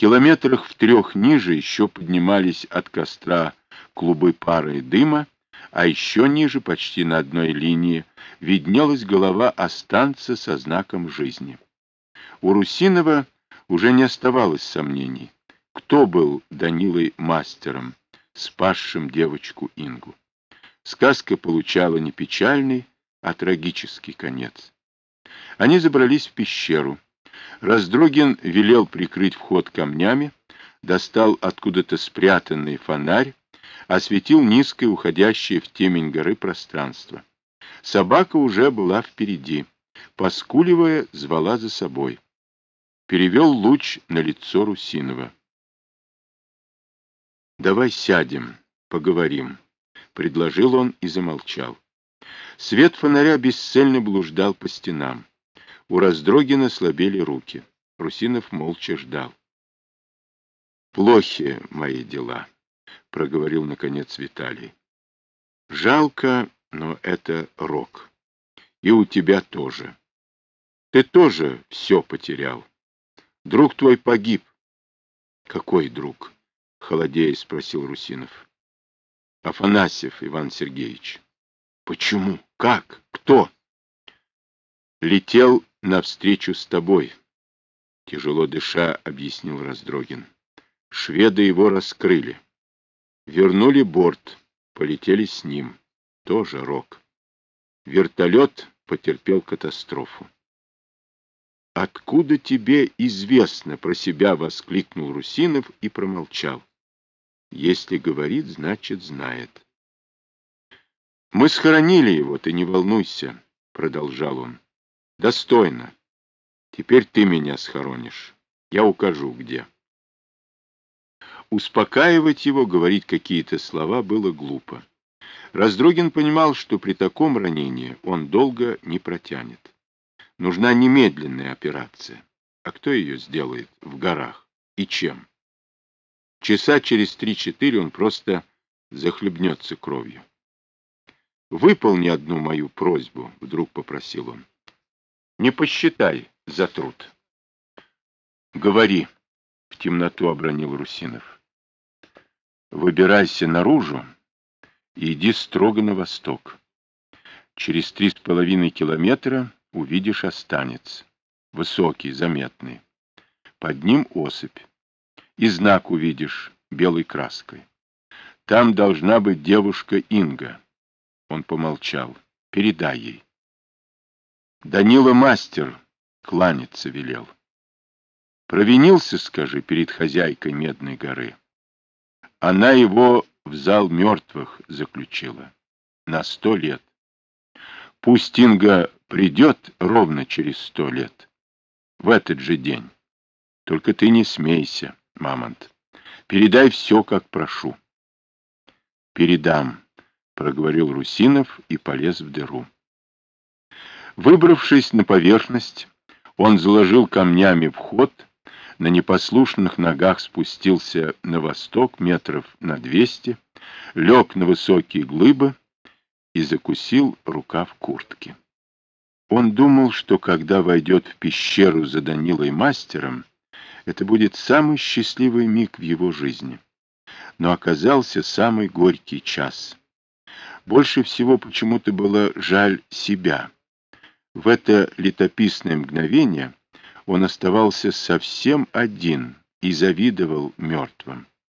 Километрах в трех ниже еще поднимались от костра клубы пара и дыма, а еще ниже, почти на одной линии, виднелась голова останца со знаком жизни. У Русинова уже не оставалось сомнений, кто был Данилой мастером, спасшим девочку Ингу. Сказка получала не печальный, а трагический конец. Они забрались в пещеру. Раздрогин велел прикрыть вход камнями, достал откуда-то спрятанный фонарь, осветил низкое, уходящее в темень горы пространство. Собака уже была впереди, поскуливая, звала за собой. Перевел луч на лицо Русинова. «Давай сядем, поговорим», — предложил он и замолчал. Свет фонаря бесцельно блуждал по стенам. У Раздрогина слабели руки. Русинов молча ждал. «Плохи мои дела», — проговорил, наконец, Виталий. «Жалко, но это рок. И у тебя тоже. Ты тоже все потерял. Друг твой погиб». «Какой друг?» — холодея спросил Русинов. «Афанасьев Иван Сергеевич». «Почему? Как? Кто?» «Летел навстречу с тобой», — тяжело дыша объяснил Раздрогин. «Шведы его раскрыли. Вернули борт, полетели с ним. Тоже рок. Вертолет потерпел катастрофу. «Откуда тебе известно про себя?» — воскликнул Русинов и промолчал. «Если говорит, значит, знает». «Мы схоронили его, ты не волнуйся», — продолжал он. Достойно. Теперь ты меня схоронишь. Я укажу, где. Успокаивать его, говорить какие-то слова было глупо. Раздрогин понимал, что при таком ранении он долго не протянет. Нужна немедленная операция. А кто ее сделает в горах? И чем? Часа через три-четыре он просто захлебнется кровью. «Выполни одну мою просьбу», — вдруг попросил он. Не посчитай за труд. Говори, в темноту обронил Русинов. Выбирайся наружу и иди строго на восток. Через три с половиной километра увидишь останец. Высокий, заметный. Под ним осыпь. И знак увидишь белой краской. Там должна быть девушка Инга. Он помолчал. Передай ей. Данила мастер кланяться велел. Провинился, скажи, перед хозяйкой Медной горы. Она его в зал мертвых заключила. На сто лет. Пусть Инга придет ровно через сто лет. В этот же день. Только ты не смейся, Мамонт. Передай все, как прошу. Передам, проговорил Русинов и полез в дыру. Выбравшись на поверхность, он заложил камнями вход, на непослушных ногах спустился на восток метров на двести, лег на высокие глыбы и закусил рукав куртки. Он думал, что когда войдет в пещеру за Данилой мастером, это будет самый счастливый миг в его жизни. Но оказался самый горький час. Больше всего почему-то было жаль себя. В это летописное мгновение он оставался совсем один и завидовал мертвым.